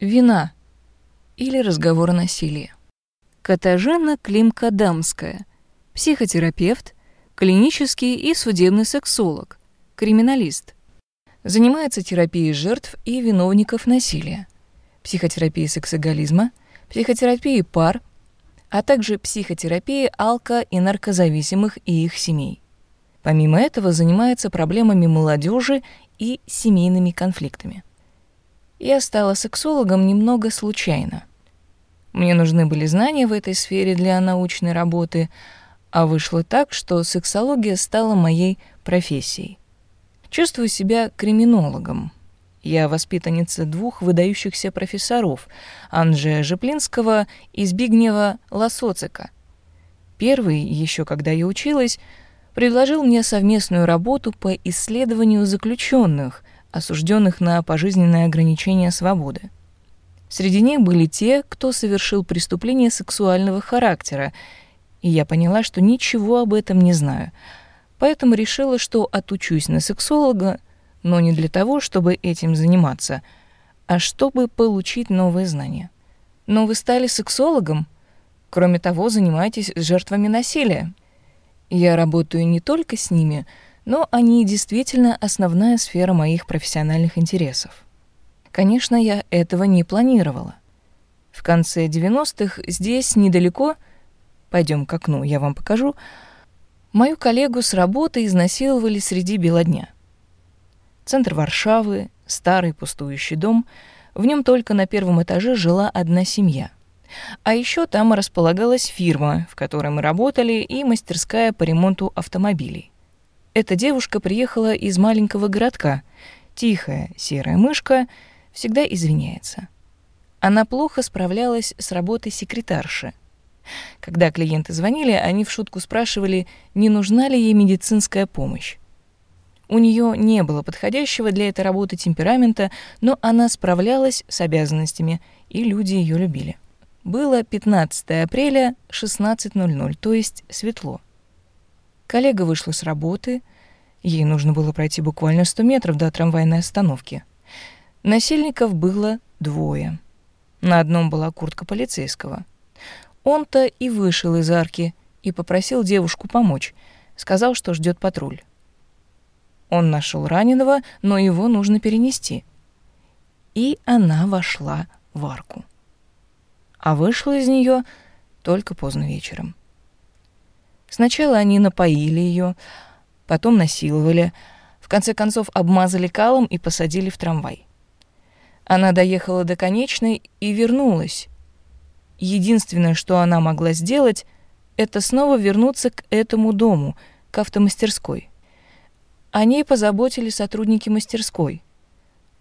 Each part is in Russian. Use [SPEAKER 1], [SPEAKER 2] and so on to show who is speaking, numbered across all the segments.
[SPEAKER 1] Вина или разговор о насилии. Катажена Климкадамская, психотерапевт, клинический и судебный сексолог, криминалист. Занимается терапией жертв и виновников насилия, психотерапией сексоголизма, психотерапией пар, а также психотерапией алко- и наркозависимых и их семей. Помимо этого занимается проблемами молодежи и семейными конфликтами. Я стала сексологом немного случайно. Мне нужны были знания в этой сфере для научной работы, а вышло так, что сексология стала моей профессией. Чувствую себя криминологом. Я воспитанница двух выдающихся профессоров Анжея Жеплинского и Збигнева Лосоцика. Первый, еще когда я училась, предложил мне совместную работу по исследованию заключенных, осужденных на пожизненное ограничение свободы. Среди них были те, кто совершил преступление сексуального характера, и я поняла, что ничего об этом не знаю, поэтому решила, что отучусь на сексолога, но не для того, чтобы этим заниматься, а чтобы получить новые знания. Но вы стали сексологом? Кроме того, занимаетесь жертвами насилия. Я работаю не только с ними, но они действительно основная сфера моих профессиональных интересов. Конечно, я этого не планировала. В конце 90-х здесь недалеко, пойдем к окну, я вам покажу, мою коллегу с работы изнасиловали среди бела дня. Центр Варшавы, старый пустующий дом, в нем только на первом этаже жила одна семья. А еще там располагалась фирма, в которой мы работали, и мастерская по ремонту автомобилей. Эта девушка приехала из маленького городка. Тихая, серая мышка, всегда извиняется. Она плохо справлялась с работой секретарши. Когда клиенты звонили, они в шутку спрашивали, не нужна ли ей медицинская помощь. У нее не было подходящего для этой работы темперамента, но она справлялась с обязанностями, и люди ее любили. Было 15 апреля 16.00, то есть светло. Коллега вышла с работы. Ей нужно было пройти буквально 100 метров до трамвайной остановки. Насильников было двое. На одном была куртка полицейского. Он-то и вышел из арки и попросил девушку помочь. Сказал, что ждет патруль. Он нашел раненого, но его нужно перенести. И она вошла в арку. А вышла из нее только поздно вечером. Сначала они напоили ее, потом насиловали, в конце концов обмазали калом и посадили в трамвай. Она доехала до конечной и вернулась. Единственное, что она могла сделать, это снова вернуться к этому дому, к автомастерской. О ней позаботились сотрудники мастерской.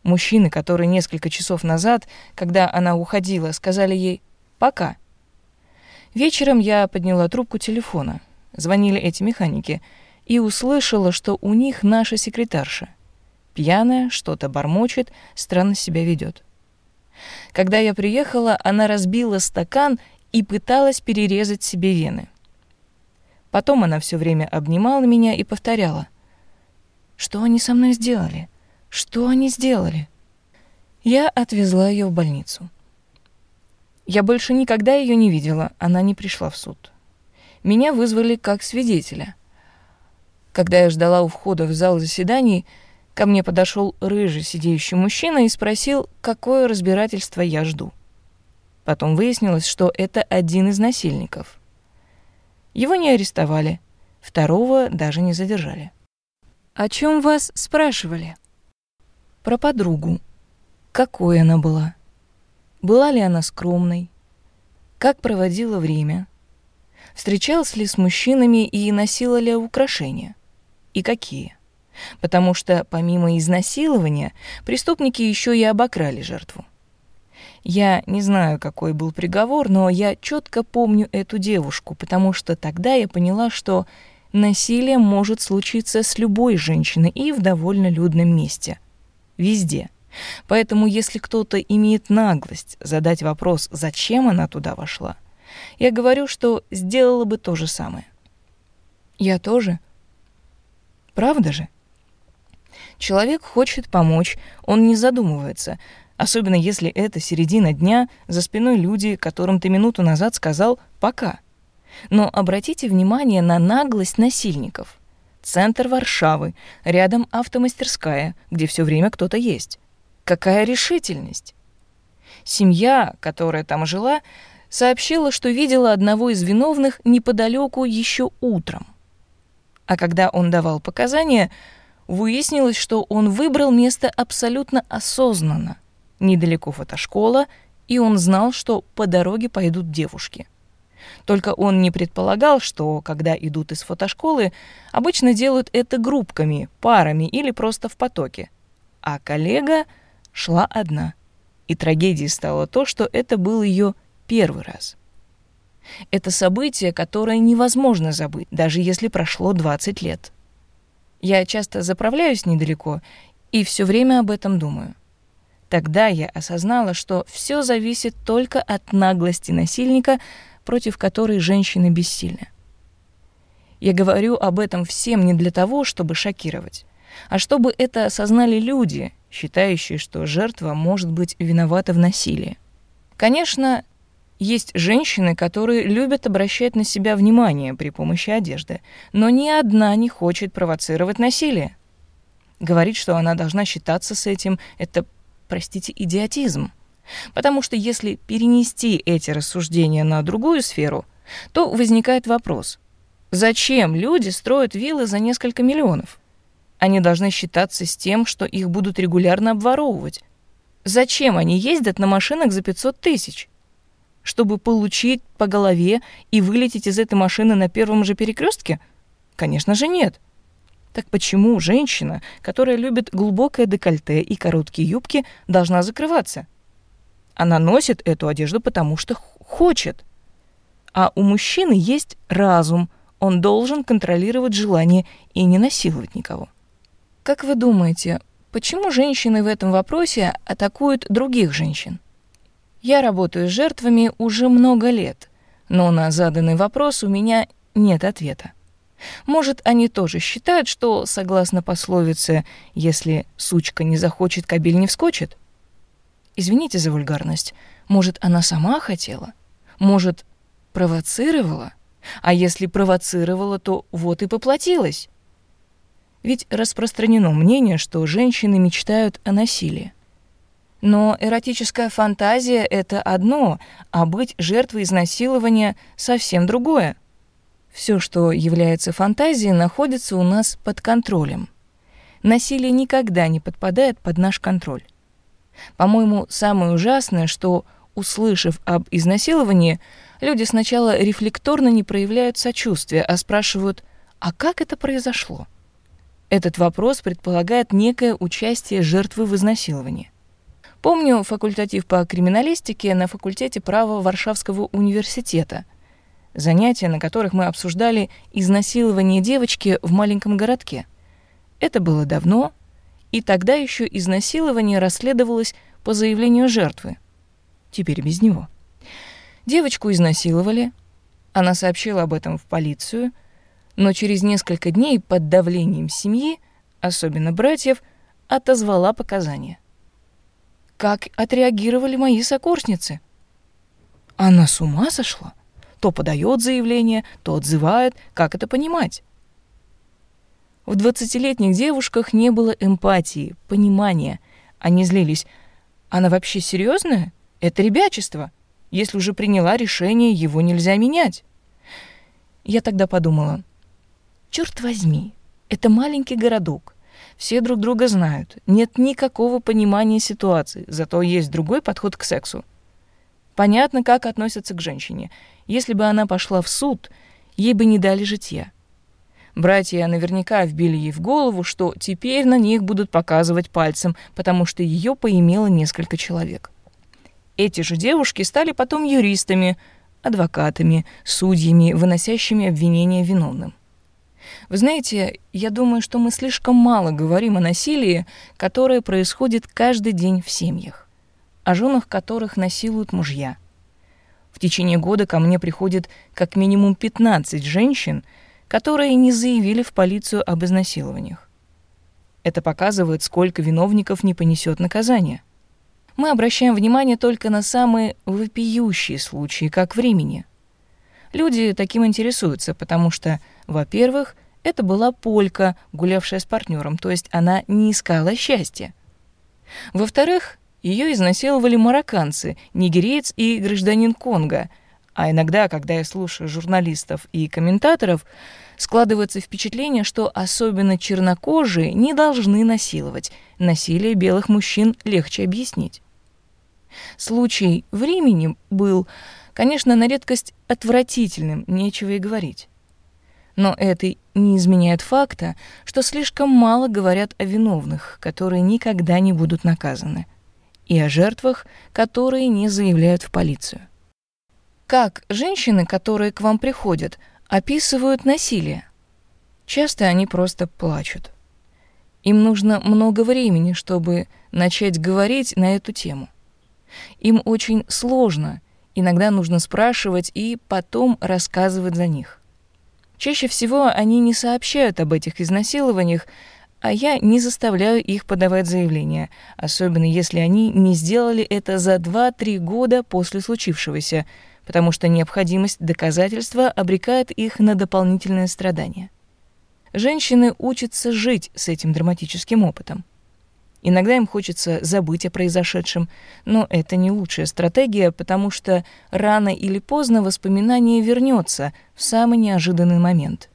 [SPEAKER 1] Мужчины, которые несколько часов назад, когда она уходила, сказали ей «пока». Вечером я подняла трубку телефона — звонили эти механики, и услышала, что у них наша секретарша. Пьяная, что-то бормочет, странно себя ведет. Когда я приехала, она разбила стакан и пыталась перерезать себе вены. Потом она все время обнимала меня и повторяла. «Что они со мной сделали? Что они сделали?» Я отвезла ее в больницу. Я больше никогда ее не видела, она не пришла в суд меня вызвали как свидетеля. Когда я ждала у входа в зал заседаний, ко мне подошел рыжий сидеющий мужчина и спросил, какое разбирательство я жду. Потом выяснилось, что это один из насильников. Его не арестовали, второго даже не задержали. «О чем вас спрашивали?» «Про подругу. Какой она была? Была ли она скромной? Как проводила время?» Встречалась ли с мужчинами и носила ли украшения. И какие. Потому что помимо изнасилования преступники еще и обокрали жертву. Я не знаю, какой был приговор, но я четко помню эту девушку, потому что тогда я поняла, что насилие может случиться с любой женщиной и в довольно людном месте. Везде. Поэтому если кто-то имеет наглость задать вопрос, зачем она туда вошла, я говорю, что сделала бы то же самое. Я тоже. Правда же? Человек хочет помочь, он не задумывается, Особенно если это середина дня, за спиной люди, которым ты минуту назад сказал «пока». Но обратите внимание на наглость насильников. Центр Варшавы, рядом автомастерская, где все время кто-то есть. Какая решительность! Семья, которая там жила, сообщила, что видела одного из виновных неподалеку еще утром. А когда он давал показания, выяснилось, что он выбрал место абсолютно осознанно. Недалеко фотошкола, и он знал, что по дороге пойдут девушки. Только он не предполагал, что, когда идут из фотошколы, обычно делают это группками, парами или просто в потоке. А коллега шла одна. И трагедией стало то, что это был ее первый раз. Это событие, которое невозможно забыть, даже если прошло 20 лет. Я часто заправляюсь недалеко и все время об этом думаю. Тогда я осознала, что все зависит только от наглости насильника, против которой женщины бессильны. Я говорю об этом всем не для того, чтобы шокировать, а чтобы это осознали люди, считающие, что жертва может быть виновата в насилии. Конечно, есть женщины, которые любят обращать на себя внимание при помощи одежды, но ни одна не хочет провоцировать насилие. Говорит, что она должна считаться с этим, это, простите, идиотизм. Потому что если перенести эти рассуждения на другую сферу, то возникает вопрос, зачем люди строят виллы за несколько миллионов? Они должны считаться с тем, что их будут регулярно обворовывать. Зачем они ездят на машинах за 500 тысяч? Чтобы получить по голове и вылететь из этой машины на первом же перекрестке? Конечно же нет. Так почему женщина, которая любит глубокое декольте и короткие юбки, должна закрываться? Она носит эту одежду потому, что хочет. А у мужчины есть разум, он должен контролировать желание и не насиловать никого. Как вы думаете, почему женщины в этом вопросе атакуют других женщин? Я работаю с жертвами уже много лет, но на заданный вопрос у меня нет ответа. Может, они тоже считают, что, согласно пословице, если сучка не захочет, кабель не вскочит? Извините за вульгарность. Может, она сама хотела? Может, провоцировала? А если провоцировала, то вот и поплатилась. Ведь распространено мнение, что женщины мечтают о насилии. Но эротическая фантазия — это одно, а быть жертвой изнасилования — совсем другое. Все, что является фантазией, находится у нас под контролем. Насилие никогда не подпадает под наш контроль. По-моему, самое ужасное, что, услышав об изнасиловании, люди сначала рефлекторно не проявляют сочувствия, а спрашивают «А как это произошло?». Этот вопрос предполагает некое участие жертвы в изнасиловании. Помню факультатив по криминалистике на факультете права Варшавского университета. Занятия, на которых мы обсуждали изнасилование девочки в маленьком городке. Это было давно, и тогда еще изнасилование расследовалось по заявлению жертвы. Теперь без него. Девочку изнасиловали. Она сообщила об этом в полицию, но через несколько дней под давлением семьи, особенно братьев, отозвала показания как отреагировали мои сокурсницы. Она с ума сошла? То подает заявление, то отзывает. Как это понимать? В двадцатилетних девушках не было эмпатии, понимания. Они злились. Она вообще серьезная? Это ребячество. Если уже приняла решение, его нельзя менять. Я тогда подумала, черт возьми, это маленький городок. Все друг друга знают. Нет никакого понимания ситуации, зато есть другой подход к сексу. Понятно, как относятся к женщине. Если бы она пошла в суд, ей бы не дали житья. Братья наверняка вбили ей в голову, что теперь на них будут показывать пальцем, потому что ее поимело несколько человек. Эти же девушки стали потом юристами, адвокатами, судьями, выносящими обвинения виновным. Вы знаете, я думаю, что мы слишком мало говорим о насилии, которое происходит каждый день в семьях, о женах которых насилуют мужья. В течение года ко мне приходит как минимум 15 женщин, которые не заявили в полицию об изнасилованиях. Это показывает, сколько виновников не понесет наказания. мы обращаем внимание только на самые вопиющие случаи, как времени. Люди таким интересуются, потому что, во-первых, это была полька, гулявшая с партнером, то есть она не искала счастья. Во-вторых, ее изнасиловали марокканцы, нигериец и гражданин Конго. А иногда, когда я слушаю журналистов и комментаторов, складывается впечатление, что особенно чернокожие не должны насиловать. Насилие белых мужчин легче объяснить. Случай времени был, конечно, на редкость отвратительным, нечего и говорить. Но это не изменяет факта, что слишком мало говорят о виновных, которые никогда не будут наказаны, и о жертвах, которые не заявляют в полицию. Как женщины, которые к вам приходят, описывают насилие? Часто они просто плачут. Им нужно много времени, чтобы начать говорить на эту тему. Им очень сложно, иногда нужно спрашивать и потом рассказывать за них. Чаще всего они не сообщают об этих изнасилованиях, а я не заставляю их подавать заявления, особенно если они не сделали это за 2-3 года после случившегося, потому что необходимость доказательства обрекает их на дополнительные страдания. Женщины учатся жить с этим драматическим опытом. Иногда им хочется забыть о произошедшем, но это не лучшая стратегия, потому что рано или поздно воспоминание вернется в самый неожиданный момент.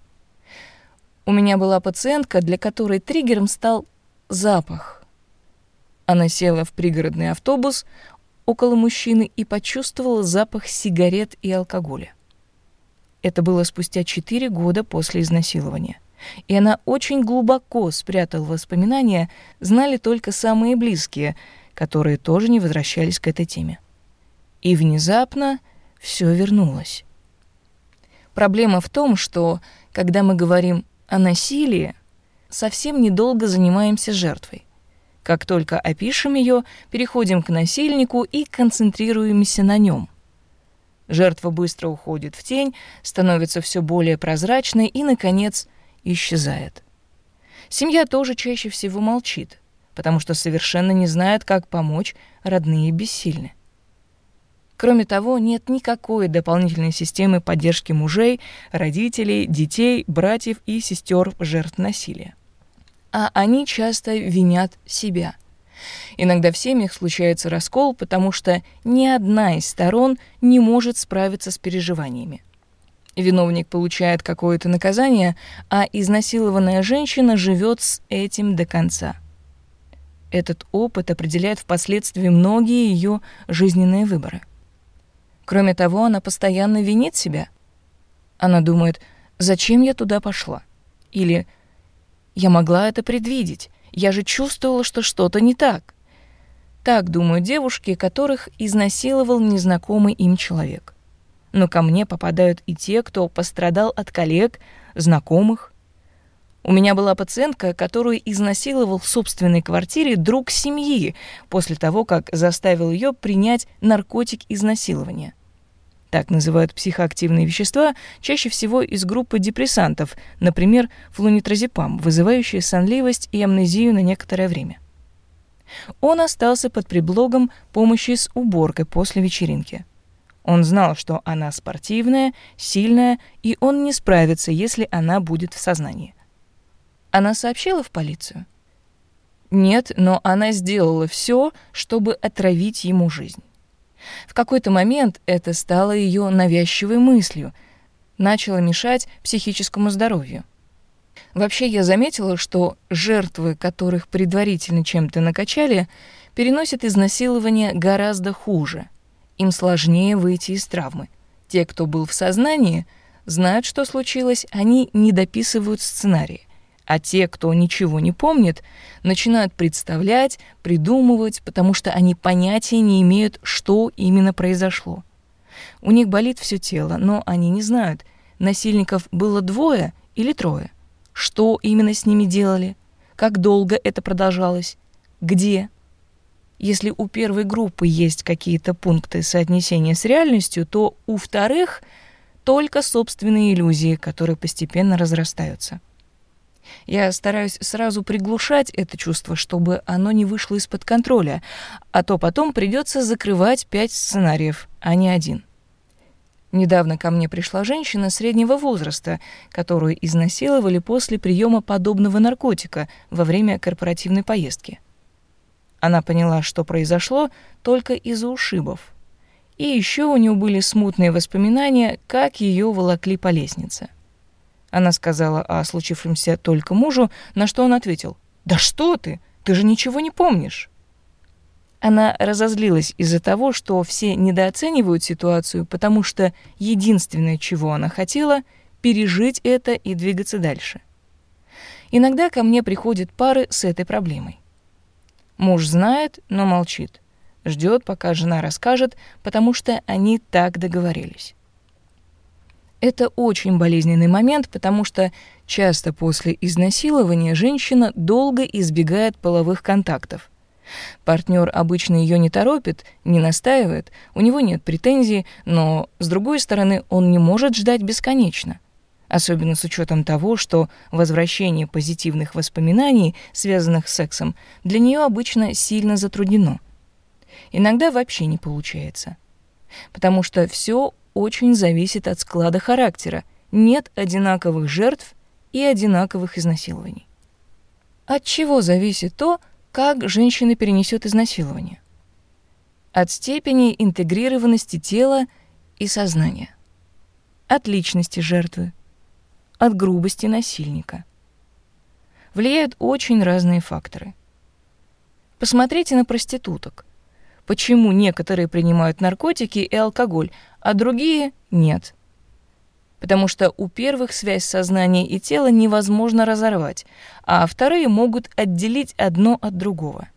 [SPEAKER 1] У меня была пациентка, для которой триггером стал запах. Она села в пригородный автобус около мужчины и почувствовала запах сигарет и алкоголя. Это было спустя 4 года после изнасилования и она очень глубоко спрятала воспоминания, знали только самые близкие, которые тоже не возвращались к этой теме. И внезапно все вернулось. Проблема в том, что, когда мы говорим о насилии, совсем недолго занимаемся жертвой. Как только опишем ее, переходим к насильнику и концентрируемся на нем. Жертва быстро уходит в тень, становится все более прозрачной и, наконец, исчезает. Семья тоже чаще всего молчит, потому что совершенно не знает, как помочь, родные бессильны. Кроме того, нет никакой дополнительной системы поддержки мужей, родителей, детей, братьев и сестер жертв насилия. А они часто винят себя. Иногда в семьях случается раскол, потому что ни одна из сторон не может справиться с переживаниями. Виновник получает какое-то наказание, а изнасилованная женщина живет с этим до конца. Этот опыт определяет впоследствии многие ее жизненные выборы. Кроме того, она постоянно винит себя. Она думает, зачем я туда пошла? Или я могла это предвидеть, я же чувствовала, что что-то не так. Так думают девушки, которых изнасиловал незнакомый им человек но ко мне попадают и те, кто пострадал от коллег, знакомых. У меня была пациентка, которую изнасиловал в собственной квартире друг семьи после того, как заставил ее принять наркотик изнасилования. Так называют психоактивные вещества, чаще всего из группы депрессантов, например, флунитразепам, вызывающие сонливость и амнезию на некоторое время. Он остался под предлогом помощи с уборкой после вечеринки. Он знал, что она спортивная, сильная, и он не справится, если она будет в сознании. Она сообщила в полицию? Нет, но она сделала все, чтобы отравить ему жизнь. В какой-то момент это стало ее навязчивой мыслью, начало мешать психическому здоровью. Вообще я заметила, что жертвы, которых предварительно чем-то накачали, переносят изнасилование гораздо хуже — им сложнее выйти из травмы. Те, кто был в сознании, знают, что случилось, они не дописывают сценарии. А те, кто ничего не помнит, начинают представлять, придумывать, потому что они понятия не имеют, что именно произошло. У них болит все тело, но они не знают, насильников было двое или трое. Что именно с ними делали? Как долго это продолжалось? Где? Если у первой группы есть какие-то пункты соотнесения с реальностью, то у вторых только собственные иллюзии, которые постепенно разрастаются. Я стараюсь сразу приглушать это чувство, чтобы оно не вышло из-под контроля, а то потом придется закрывать пять сценариев, а не один. Недавно ко мне пришла женщина среднего возраста, которую изнасиловали после приема подобного наркотика во время корпоративной поездки. Она поняла, что произошло только из-за ушибов. И еще у нее были смутные воспоминания, как ее волокли по лестнице. Она сказала о случившемся только мужу, на что он ответил: "Да что ты? Ты же ничего не помнишь". Она разозлилась из-за того, что все недооценивают ситуацию, потому что единственное, чего она хотела, пережить это и двигаться дальше. Иногда ко мне приходят пары с этой проблемой. Муж знает, но молчит. Ждет, пока жена расскажет, потому что они так договорились. Это очень болезненный момент, потому что часто после изнасилования женщина долго избегает половых контактов, Партнер обычно ее не торопит, не настаивает, у него нет претензий, но, с другой стороны, он не может ждать бесконечно. Особенно с учетом того, что возвращение позитивных воспоминаний, связанных с сексом, для нее обычно сильно затруднено. Иногда вообще не получается. Потому что все очень зависит от склада характера. Нет одинаковых жертв и одинаковых изнасилований. От чего зависит то, как женщина перенесет изнасилование? От степени интегрированности тела и сознания. От личности жертвы. От грубости насильника. Влияют очень разные факторы. Посмотрите на проституток. Почему некоторые принимают наркотики и алкоголь, а другие нет? потому что у первых связь сознания и тела невозможно разорвать, а вторые могут отделить одно от другого.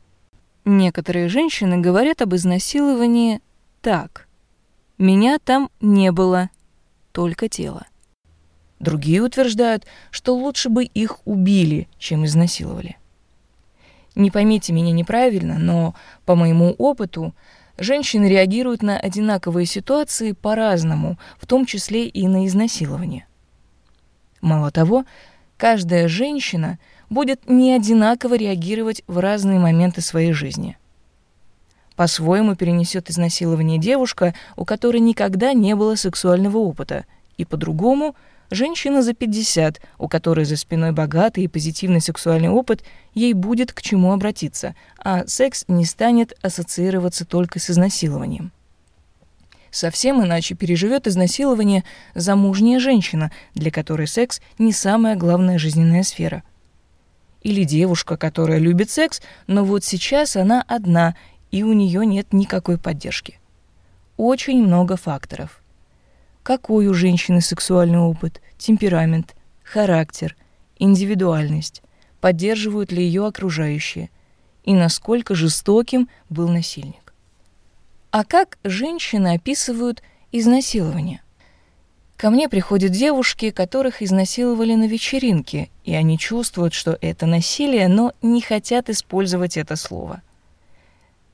[SPEAKER 1] Некоторые женщины говорят об изнасиловании так. «Меня там не было, только тело». Другие утверждают, что лучше бы их убили, чем изнасиловали. Не поймите меня неправильно, но по моему опыту Женщины реагируют на одинаковые ситуации по-разному, в том числе и на изнасилование. Мало того, каждая женщина будет не одинаково реагировать в разные моменты своей жизни. По-своему перенесет изнасилование девушка, у которой никогда не было сексуального опыта, и по-другому – Женщина за 50, у которой за спиной богатый и позитивный сексуальный опыт, ей будет к чему обратиться, а секс не станет ассоциироваться только с изнасилованием. Совсем иначе переживет изнасилование замужняя женщина, для которой секс не самая главная жизненная сфера. Или девушка, которая любит секс, но вот сейчас она одна, и у нее нет никакой поддержки. Очень много факторов какой у женщины сексуальный опыт, темперамент, характер, индивидуальность, поддерживают ли ее окружающие и насколько жестоким был насильник. А как женщины описывают изнасилование? Ко мне приходят девушки, которых изнасиловали на вечеринке, и они чувствуют, что это насилие, но не хотят использовать это слово.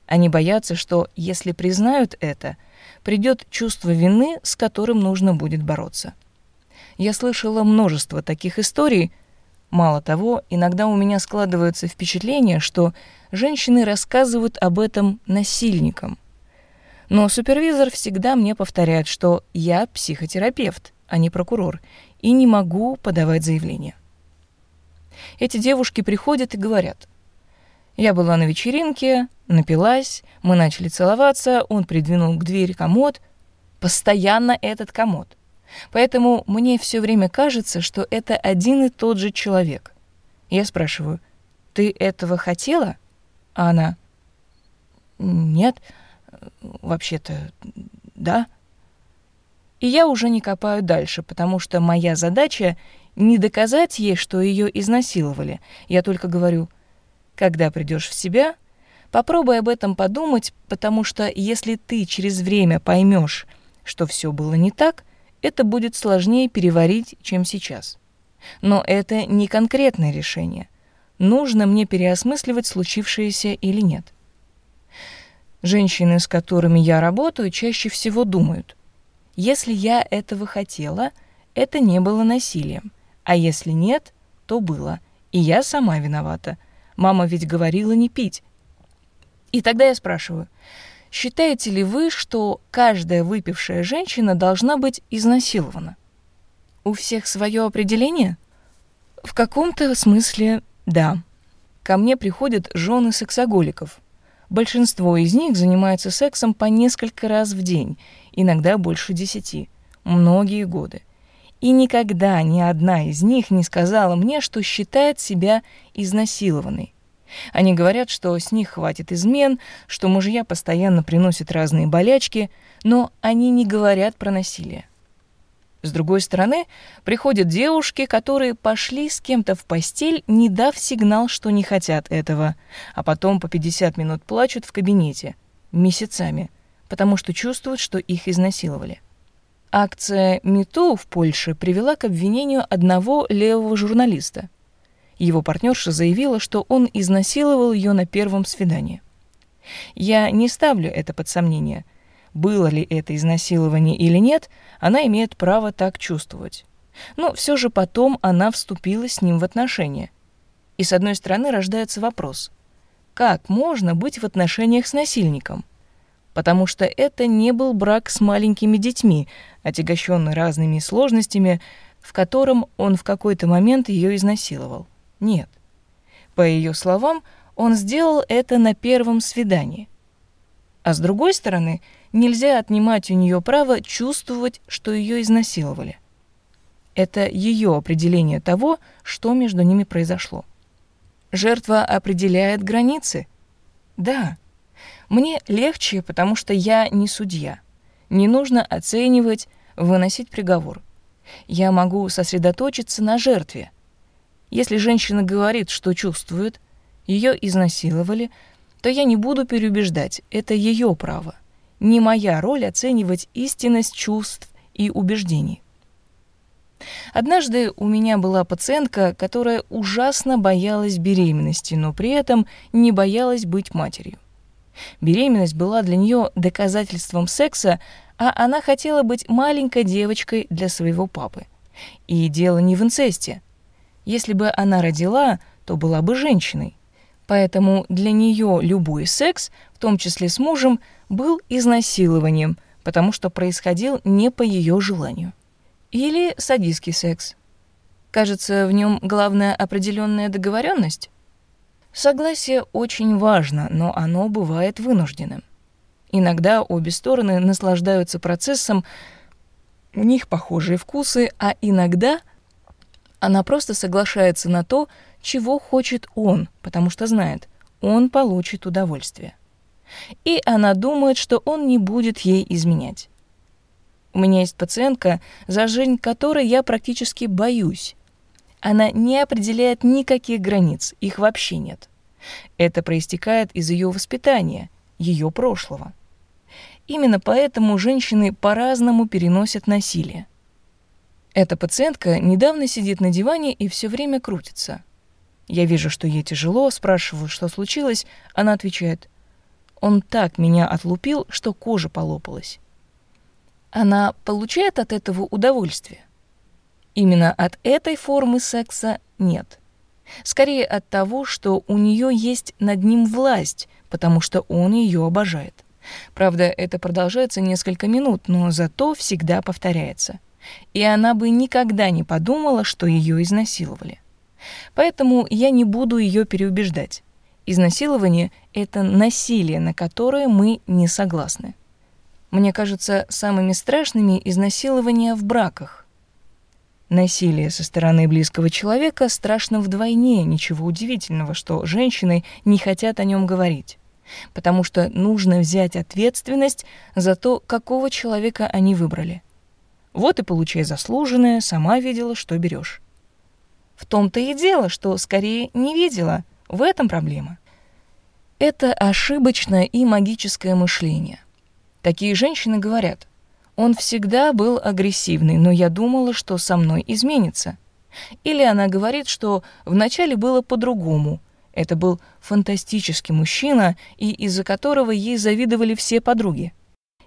[SPEAKER 1] Они боятся, что если признают это – придет чувство вины, с которым нужно будет бороться. Я слышала множество таких историй. Мало того, иногда у меня складывается впечатление, что женщины рассказывают об этом насильникам. Но супервизор всегда мне повторяет, что я психотерапевт, а не прокурор, и не могу подавать заявление. Эти девушки приходят и говорят, я была на вечеринке, напилась, мы начали целоваться, он придвинул к двери комод. Постоянно этот комод. Поэтому мне все время кажется, что это один и тот же человек. Я спрашиваю, ты этого хотела? А она, нет, вообще-то, да. И я уже не копаю дальше, потому что моя задача не доказать ей, что ее изнасиловали. Я только говорю — когда придешь в себя, попробуй об этом подумать, потому что если ты через время поймешь, что все было не так, это будет сложнее переварить, чем сейчас. Но это не конкретное решение. Нужно мне переосмысливать случившееся или нет. Женщины, с которыми я работаю, чаще всего думают, если я этого хотела, это не было насилием, а если нет, то было, И я сама виновата. Мама ведь говорила не пить. И тогда я спрашиваю, считаете ли вы, что каждая выпившая женщина должна быть изнасилована? У всех свое определение? В каком-то смысле да. Ко мне приходят жены сексоголиков. Большинство из них занимаются сексом по несколько раз в день, иногда больше десяти, многие годы. И никогда ни одна из них не сказала мне, что считает себя изнасилованной. Они говорят, что с них хватит измен, что мужья постоянно приносят разные болячки, но они не говорят про насилие. С другой стороны, приходят девушки, которые пошли с кем-то в постель, не дав сигнал, что не хотят этого, а потом по 50 минут плачут в кабинете, месяцами, потому что чувствуют, что их изнасиловали. Акция «Мету» в Польше привела к обвинению одного левого журналиста. Его партнерша заявила, что он изнасиловал ее на первом свидании. Я не ставлю это под сомнение – было ли это изнасилование или нет, она имеет право так чувствовать. Но все же потом она вступила с ним в отношения. И с одной стороны рождается вопрос, как можно быть в отношениях с насильником? Потому что это не был брак с маленькими детьми, отягощенный разными сложностями, в котором он в какой-то момент ее изнасиловал. Нет. По ее словам, он сделал это на первом свидании. А с другой стороны, нельзя отнимать у нее право чувствовать, что ее изнасиловали. Это ее определение того, что между ними произошло. Жертва определяет границы. Да, мне легче, потому что я не судья. Не нужно оценивать, выносить приговор. Я могу сосредоточиться на жертве. Если женщина говорит, что чувствует, ее изнасиловали, то я не буду переубеждать, это ее право. Не моя роль оценивать истинность чувств и убеждений. Однажды у меня была пациентка, которая ужасно боялась беременности, но при этом не боялась быть матерью. Беременность была для нее доказательством секса, а она хотела быть маленькой девочкой для своего папы. И дело не в инцесте. Если бы она родила, то была бы женщиной. Поэтому для нее любой секс, в том числе с мужем, был изнасилованием, потому что происходил не по ее желанию. Или садистский секс. Кажется, в нем главная определенная договоренность. Согласие очень важно, но оно бывает вынужденным. Иногда обе стороны наслаждаются процессом, у них похожие вкусы, а иногда она просто соглашается на то, чего хочет он, потому что знает, он получит удовольствие. И она думает, что он не будет ей изменять. У меня есть пациентка, за жизнь которой я практически боюсь. Она не определяет никаких границ, их вообще нет. Это проистекает из ее воспитания, ее прошлого. Именно поэтому женщины по-разному переносят насилие. Эта пациентка недавно сидит на диване и все время крутится. Я вижу, что ей тяжело, спрашиваю, что случилось. Она отвечает, он так меня отлупил, что кожа полопалась. Она получает от этого удовольствие? Именно от этой формы секса нет. Скорее от того, что у нее есть над ним власть, потому что он ее обожает. Правда, это продолжается несколько минут, но зато всегда повторяется. И она бы никогда не подумала, что ее изнасиловали. Поэтому я не буду ее переубеждать. Изнасилование — это насилие, на которое мы не согласны. Мне кажется, самыми страшными изнасилования в браках. Насилие со стороны близкого человека страшно вдвойне, ничего удивительного, что женщины не хотят о нем говорить. Потому что нужно взять ответственность за то, какого человека они выбрали. Вот и получай заслуженное, сама видела, что берешь. В том-то и дело, что скорее не видела. В этом проблема. Это ошибочное и магическое мышление. Такие женщины говорят, он всегда был агрессивный, но я думала, что со мной изменится. Или она говорит, что вначале было по-другому. Это был фантастический мужчина, и из-за которого ей завидовали все подруги.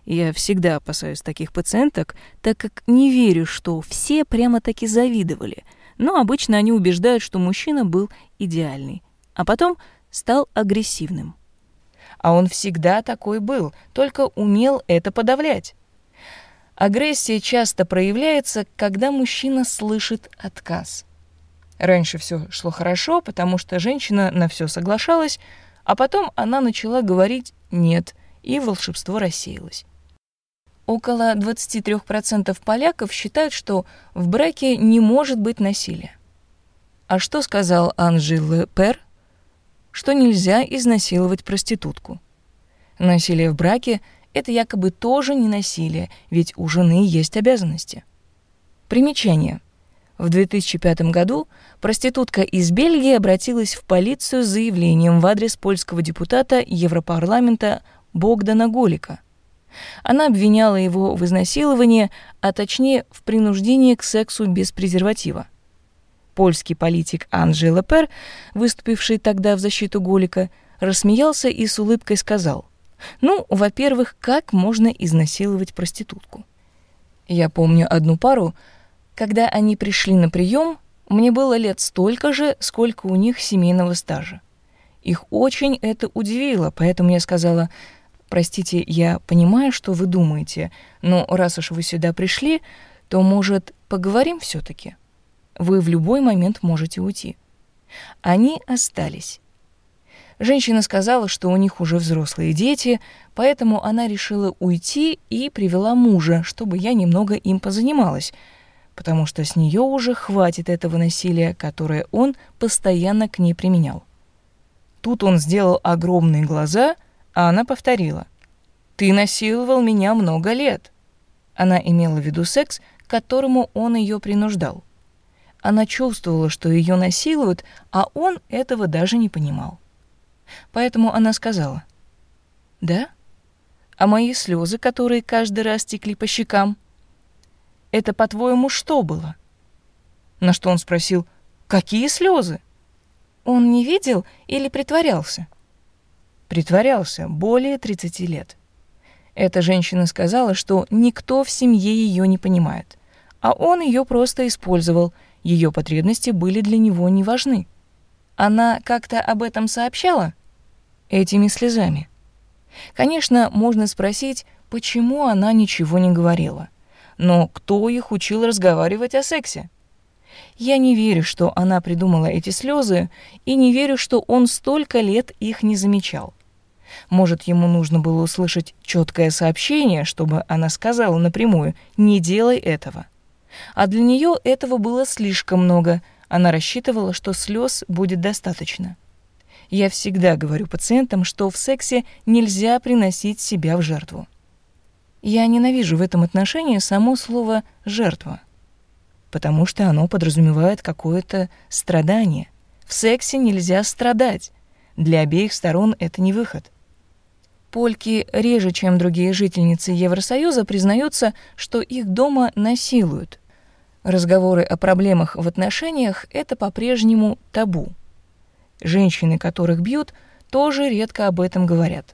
[SPEAKER 1] Я всегда опасаюсь таких пациенток, так как не верю, что все прямо-таки завидовали – но обычно они убеждают, что мужчина был идеальный, а потом стал агрессивным. А он всегда такой был, только умел это подавлять. Агрессия часто проявляется, когда мужчина слышит отказ. Раньше все шло хорошо, потому что женщина на все соглашалась, а потом она начала говорить «нет», и волшебство рассеялось. Около 23% поляков считают, что в браке не может быть насилия. А что сказал Анжи Пер? Что нельзя изнасиловать проститутку. Насилие в браке — это якобы тоже не насилие, ведь у жены есть обязанности. Примечание. В 2005 году проститутка из Бельгии обратилась в полицию с заявлением в адрес польского депутата Европарламента Богдана Голика — она обвиняла его в изнасиловании, а точнее в принуждении к сексу без презерватива. Польский политик Анджей Лепер, выступивший тогда в защиту Голика, рассмеялся и с улыбкой сказал, «Ну, во-первых, как можно изнасиловать проститутку?» Я помню одну пару, когда они пришли на прием, мне было лет столько же, сколько у них семейного стажа. Их очень это удивило, поэтому я сказала, Простите, я понимаю, что вы думаете, но раз уж вы сюда пришли, то, может, поговорим все таки Вы в любой момент можете уйти. Они остались. Женщина сказала, что у них уже взрослые дети, поэтому она решила уйти и привела мужа, чтобы я немного им позанималась, потому что с нее уже хватит этого насилия, которое он постоянно к ней применял. Тут он сделал огромные глаза — а она повторила. «Ты насиловал меня много лет». Она имела в виду секс, к которому он ее принуждал. Она чувствовала, что ее насилуют, а он этого даже не понимал. Поэтому она сказала. «Да? А мои слезы, которые каждый раз текли по щекам? Это, по-твоему, что было?» На что он спросил, «Какие слезы?» Он не видел или притворялся? Притворялся более 30 лет. Эта женщина сказала, что никто в семье ее не понимает, а он ее просто использовал, ее потребности были для него не важны. Она как-то об этом сообщала? Этими слезами. Конечно, можно спросить, почему она ничего не говорила. Но кто их учил разговаривать о сексе? Я не верю, что она придумала эти слезы, и не верю, что он столько лет их не замечал. Может, ему нужно было услышать четкое сообщение, чтобы она сказала напрямую «не делай этого». А для нее этого было слишком много. Она рассчитывала, что слез будет достаточно. Я всегда говорю пациентам, что в сексе нельзя приносить себя в жертву. Я ненавижу в этом отношении само слово «жертва», потому что оно подразумевает какое-то страдание. В сексе нельзя страдать. Для обеих сторон это не выход. Польки реже, чем другие жительницы Евросоюза, признаются, что их дома насилуют. Разговоры о проблемах в отношениях — это по-прежнему табу. Женщины, которых бьют, тоже редко об этом говорят.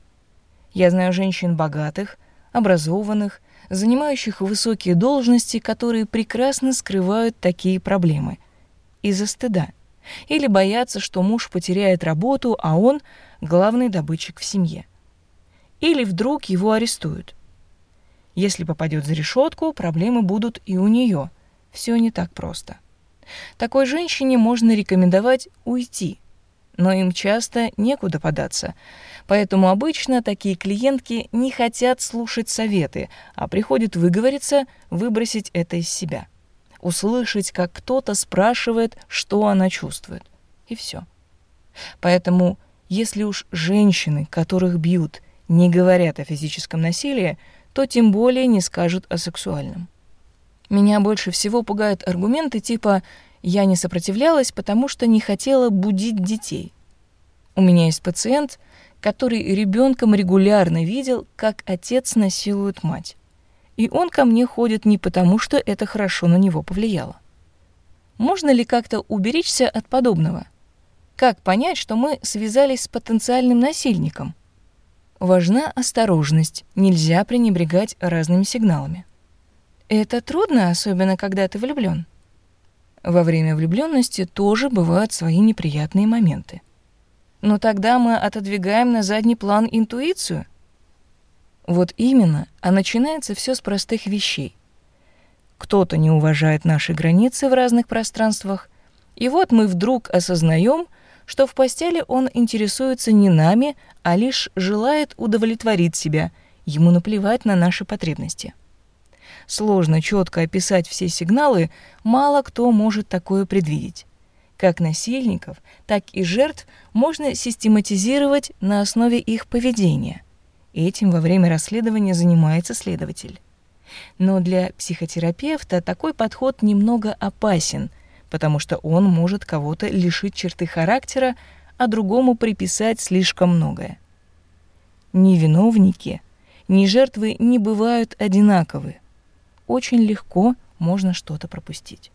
[SPEAKER 1] Я знаю женщин богатых, образованных, занимающих высокие должности, которые прекрасно скрывают такие проблемы из-за стыда или боятся, что муж потеряет работу, а он — главный добытчик в семье или вдруг его арестуют. Если попадет за решетку, проблемы будут и у нее. Все не так просто. Такой женщине можно рекомендовать уйти, но им часто некуда податься. Поэтому обычно такие клиентки не хотят слушать советы, а приходят выговориться, выбросить это из себя. Услышать, как кто-то спрашивает, что она чувствует. И все. Поэтому, если уж женщины, которых бьют, не говорят о физическом насилии, то тем более не скажут о сексуальном. Меня больше всего пугают аргументы типа «я не сопротивлялась, потому что не хотела будить детей». У меня есть пациент, который ребенком регулярно видел, как отец насилует мать. И он ко мне ходит не потому, что это хорошо на него повлияло. Можно ли как-то уберечься от подобного? Как понять, что мы связались с потенциальным насильником? Важна осторожность, нельзя пренебрегать разными сигналами. Это трудно, особенно когда ты влюблён. Во время влюбленности тоже бывают свои неприятные моменты. Но тогда мы отодвигаем на задний план интуицию. Вот именно, а начинается все с простых вещей. Кто-то не уважает наши границы в разных пространствах, и вот мы вдруг осознаем, что в постели он интересуется не нами, а лишь желает удовлетворить себя, ему наплевать на наши потребности. Сложно четко описать все сигналы, мало кто может такое предвидеть. Как насильников, так и жертв можно систематизировать на основе их поведения. Этим во время расследования занимается следователь. Но для психотерапевта такой подход немного опасен, потому что он может кого-то лишить черты характера, а другому приписать слишком многое. Ни виновники, ни жертвы не бывают одинаковы. Очень легко можно что-то пропустить.